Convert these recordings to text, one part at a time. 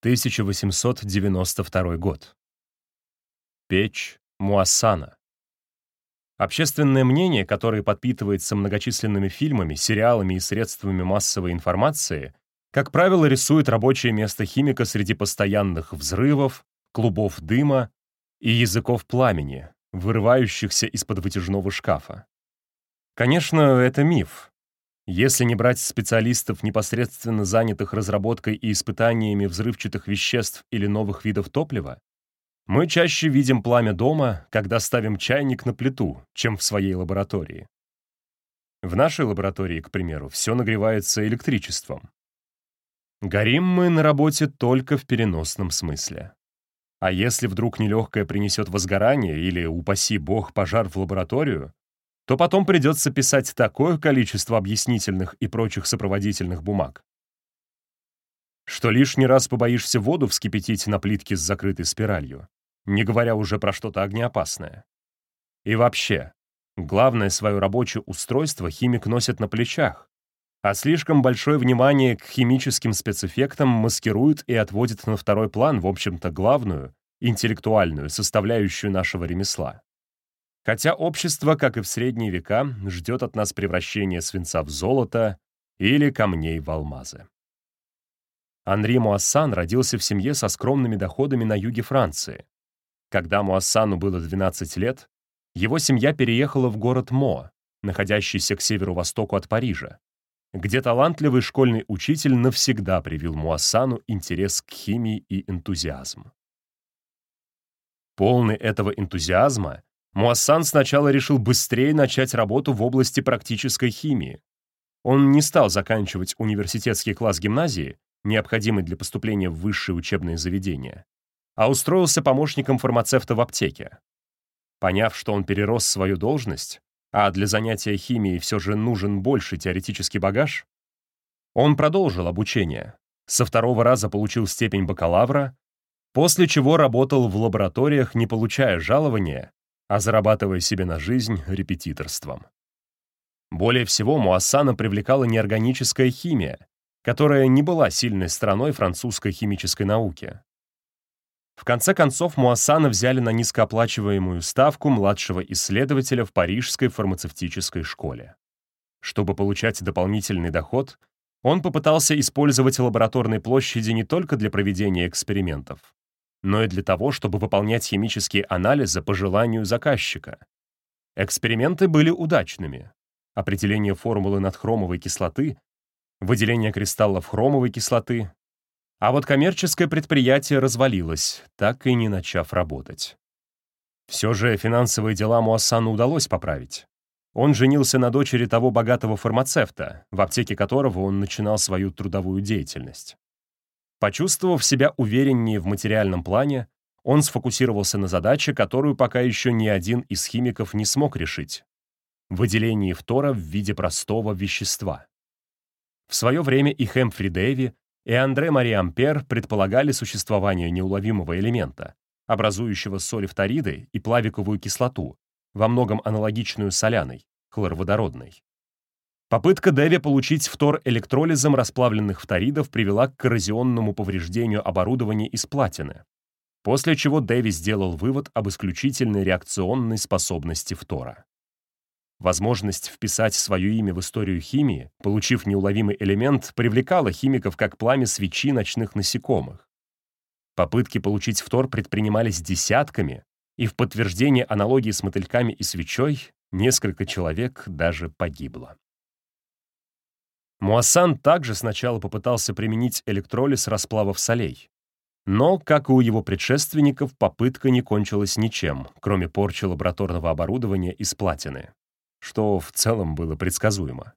1892 год. Печь Муассана. Общественное мнение, которое подпитывается многочисленными фильмами, сериалами и средствами массовой информации, как правило, рисует рабочее место химика среди постоянных взрывов, клубов дыма и языков пламени, вырывающихся из-под вытяжного шкафа. Конечно, это миф, если не брать специалистов, непосредственно занятых разработкой и испытаниями взрывчатых веществ или новых видов топлива, мы чаще видим пламя дома, когда ставим чайник на плиту, чем в своей лаборатории. В нашей лаборатории, к примеру, все нагревается электричеством. Горим мы на работе только в переносном смысле. А если вдруг нелегкое принесет возгорание или, упаси бог, пожар в лабораторию, то потом придется писать такое количество объяснительных и прочих сопроводительных бумаг, что лишний раз побоишься воду вскипятить на плитке с закрытой спиралью, не говоря уже про что-то огнеопасное. И вообще, главное свое рабочее устройство химик носит на плечах, а слишком большое внимание к химическим спецэффектам маскирует и отводит на второй план, в общем-то, главную, интеллектуальную составляющую нашего ремесла. Хотя общество, как и в средние века, ждет от нас превращения свинца в золото или камней в алмазы. Анри Муассан родился в семье со скромными доходами на юге Франции. Когда Муассану было 12 лет, его семья переехала в город Мо, находящийся к северо-востоку от Парижа, где талантливый школьный учитель навсегда привил Муассану интерес к химии и энтузиазм. Полный этого энтузиазма, Муассан сначала решил быстрее начать работу в области практической химии. Он не стал заканчивать университетский класс гимназии, необходимый для поступления в высшее учебное заведение, а устроился помощником фармацевта в аптеке. Поняв, что он перерос свою должность, а для занятия химией все же нужен больше теоретический багаж, он продолжил обучение, со второго раза получил степень бакалавра, после чего работал в лабораториях, не получая жалования, а зарабатывая себе на жизнь репетиторством. Более всего Муассана привлекала неорганическая химия, которая не была сильной стороной французской химической науки. В конце концов, Муассана взяли на низкооплачиваемую ставку младшего исследователя в Парижской фармацевтической школе. Чтобы получать дополнительный доход, он попытался использовать лабораторные площади не только для проведения экспериментов, но и для того, чтобы выполнять химические анализы по желанию заказчика. Эксперименты были удачными. Определение формулы надхромовой кислоты, выделение кристаллов хромовой кислоты. А вот коммерческое предприятие развалилось, так и не начав работать. Все же финансовые дела Муассану удалось поправить. Он женился на дочери того богатого фармацевта, в аптеке которого он начинал свою трудовую деятельность. Почувствовав себя увереннее в материальном плане, он сфокусировался на задаче, которую пока еще ни один из химиков не смог решить — выделении фтора в виде простого вещества. В свое время и Хэмфри Дэви, и Андре Мари Ампер предполагали существование неуловимого элемента, образующего соли фториды и плавиковую кислоту, во многом аналогичную соляной, хлороводородной. Попытка Дэви получить фтор электролизом расплавленных фторидов привела к коррозионному повреждению оборудования из платины, после чего Дэви сделал вывод об исключительной реакционной способности фтора. Возможность вписать свое имя в историю химии, получив неуловимый элемент, привлекала химиков как пламя свечи ночных насекомых. Попытки получить фтор предпринимались десятками, и в подтверждение аналогии с мотыльками и свечой несколько человек даже погибло. Муассан также сначала попытался применить электролиз расплавов солей. Но, как и у его предшественников, попытка не кончилась ничем, кроме порчи лабораторного оборудования из платины, что в целом было предсказуемо.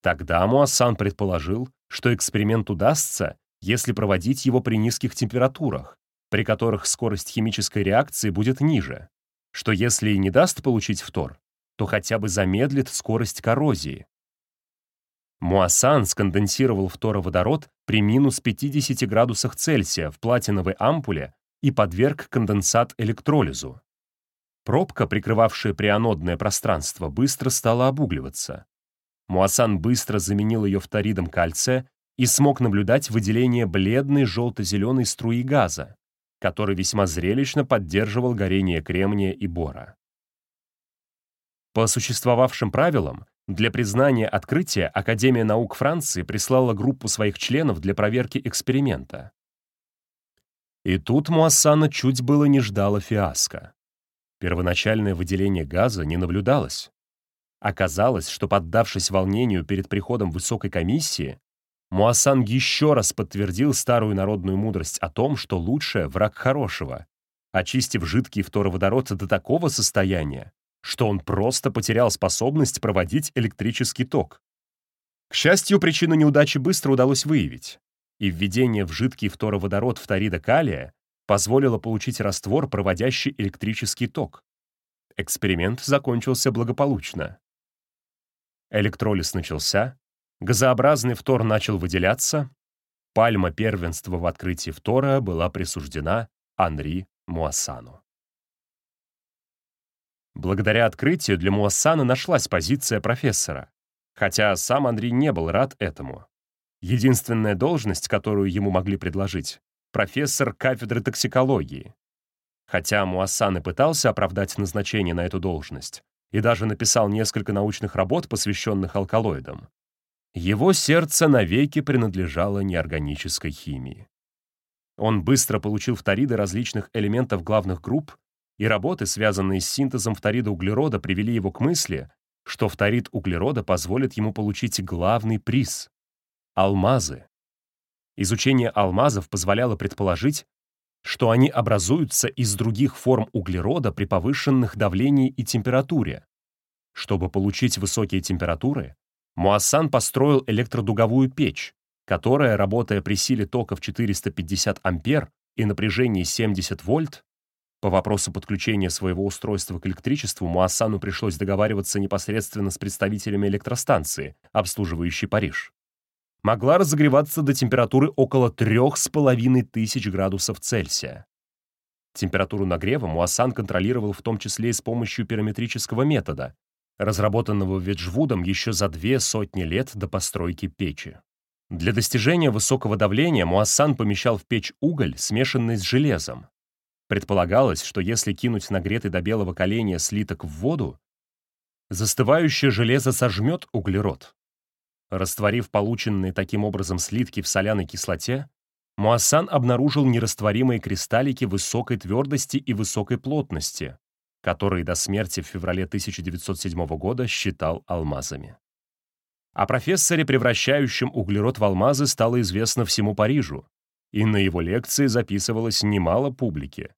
Тогда Муассан предположил, что эксперимент удастся, если проводить его при низких температурах, при которых скорость химической реакции будет ниже, что если и не даст получить фтор, то хотя бы замедлит скорость коррозии, Муассан сконденсировал фтороводород при минус 50 градусах Цельсия в платиновой ампуле и подверг конденсат электролизу. Пробка, прикрывавшая прианодное пространство, быстро стала обугливаться. Муассан быстро заменил ее фторидом кальция и смог наблюдать выделение бледной желто-зеленой струи газа, который весьма зрелищно поддерживал горение кремния и бора. По существовавшим правилам, для признания открытия Академия наук Франции прислала группу своих членов для проверки эксперимента. И тут Муассана чуть было не ждала фиаско. Первоначальное выделение газа не наблюдалось. Оказалось, что, поддавшись волнению перед приходом высокой комиссии, Муассан еще раз подтвердил старую народную мудрость о том, что лучшее — враг хорошего, очистив жидкий фтороводород до такого состояния, что он просто потерял способность проводить электрический ток. К счастью, причину неудачи быстро удалось выявить, и введение в жидкий фтороводород фторида калия позволило получить раствор, проводящий электрический ток. Эксперимент закончился благополучно. Электролиз начался, газообразный фтор начал выделяться, пальма первенства в открытии фтора была присуждена Анри Муассану. Благодаря открытию для Муассана нашлась позиция профессора, хотя сам Андрей не был рад этому. Единственная должность, которую ему могли предложить — профессор кафедры токсикологии. Хотя Муассан и пытался оправдать назначение на эту должность и даже написал несколько научных работ, посвященных алкалоидам, его сердце навеки принадлежало неорганической химии. Он быстро получил фториды различных элементов главных групп и работы, связанные с синтезом фторида углерода, привели его к мысли, что фторид углерода позволит ему получить главный приз — алмазы. Изучение алмазов позволяло предположить, что они образуются из других форм углерода при повышенных давлении и температуре. Чтобы получить высокие температуры, Муассан построил электродуговую печь, которая, работая при силе тока в 450 ампер и напряжении 70 вольт, по вопросу подключения своего устройства к электричеству Муассану пришлось договариваться непосредственно с представителями электростанции, обслуживающей Париж. Могла разогреваться до температуры около 3500 градусов Цельсия. Температуру нагрева Муассан контролировал в том числе и с помощью пирометрического метода, разработанного Веджвудом еще за две сотни лет до постройки печи. Для достижения высокого давления Муассан помещал в печь уголь, смешанный с железом, Предполагалось, что если кинуть нагретый до белого коленя слиток в воду, застывающее железо сожмет углерод. Растворив полученные таким образом слитки в соляной кислоте, Муассан обнаружил нерастворимые кристаллики высокой твердости и высокой плотности, которые до смерти в феврале 1907 года считал алмазами. О профессоре, превращающем углерод в алмазы, стало известно всему Парижу, и на его лекции записывалось немало публики.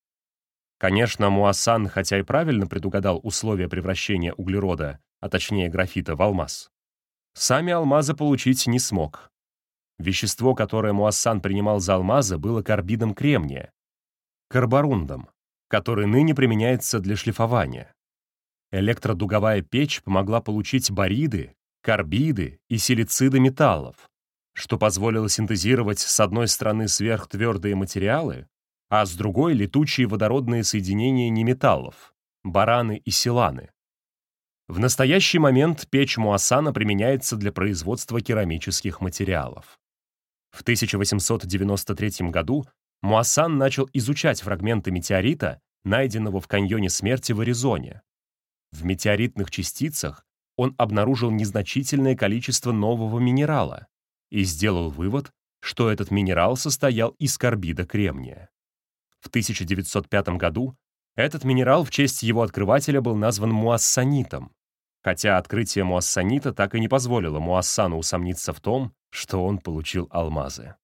Конечно, Муассан, хотя и правильно предугадал условия превращения углерода, а точнее графита, в алмаз, сами алмазы получить не смог. Вещество, которое Муассан принимал за алмазы, было карбидом кремния, карборундом, который ныне применяется для шлифования. Электродуговая печь помогла получить бориды, карбиды и силициды металлов, что позволило синтезировать с одной стороны сверхтвердые материалы, а с другой — летучие водородные соединения неметаллов — бараны и силаны. В настоящий момент печь Муассана применяется для производства керамических материалов. В 1893 году Муассан начал изучать фрагменты метеорита, найденного в каньоне смерти в Аризоне. В метеоритных частицах он обнаружил незначительное количество нового минерала и сделал вывод, что этот минерал состоял из карбида кремния. В 1905 году этот минерал в честь его открывателя был назван муассанитом, хотя открытие муассанита так и не позволило Муассану усомниться в том, что он получил алмазы.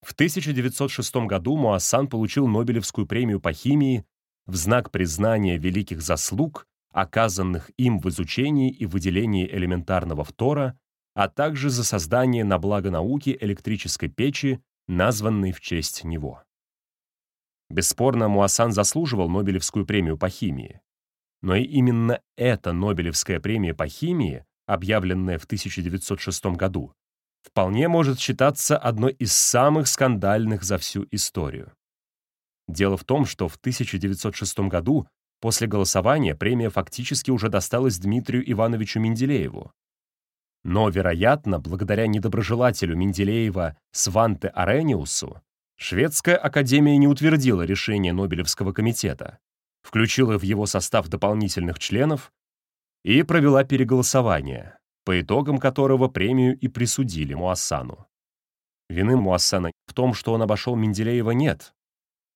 В 1906 году Муассан получил Нобелевскую премию по химии в знак признания великих заслуг, оказанных им в изучении и выделении элементарного фтора, а также за создание на благо науки электрической печи, названной в честь него. Бесспорно, Муассан заслуживал Нобелевскую премию по химии. Но и именно эта Нобелевская премия по химии, объявленная в 1906 году, вполне может считаться одной из самых скандальных за всю историю. Дело в том, что в 1906 году после голосования премия фактически уже досталась Дмитрию Ивановичу Менделееву. Но, вероятно, благодаря недоброжелателю Менделеева Сванте Арениусу, Шведская академия не утвердила решение Нобелевского комитета, включила в его состав дополнительных членов и провела переголосование, по итогам которого премию и присудили Муассану. Вины Муассана в том, что он обошел Менделеева, нет.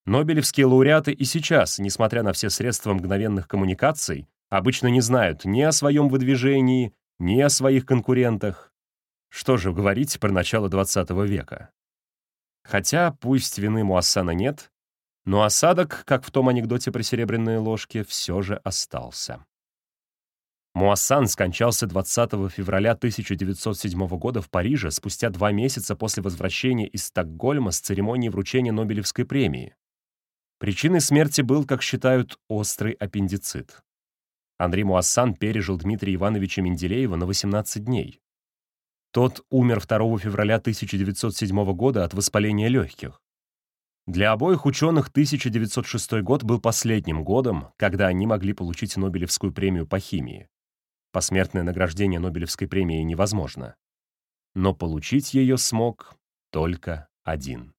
Нобелевские лауреаты и сейчас, несмотря на все средства мгновенных коммуникаций, обычно не знают ни о своем выдвижении, ни о своих конкурентах. Что же говорить про начало XX века? Хотя, пусть вины Муассана нет, но осадок, как в том анекдоте про серебряные ложки, все же остался. Муассан скончался 20 февраля 1907 года в Париже спустя два месяца после возвращения из Стокгольма с церемонии вручения Нобелевской премии. Причиной смерти был, как считают, острый аппендицит. Андрей Муассан пережил Дмитрия Ивановича Менделеева на 18 дней. Тот умер 2 февраля 1907 года от воспаления легких. Для обоих ученых 1906 год был последним годом, когда они могли получить Нобелевскую премию по химии. Посмертное награждение Нобелевской премии невозможно. Но получить ее смог только один.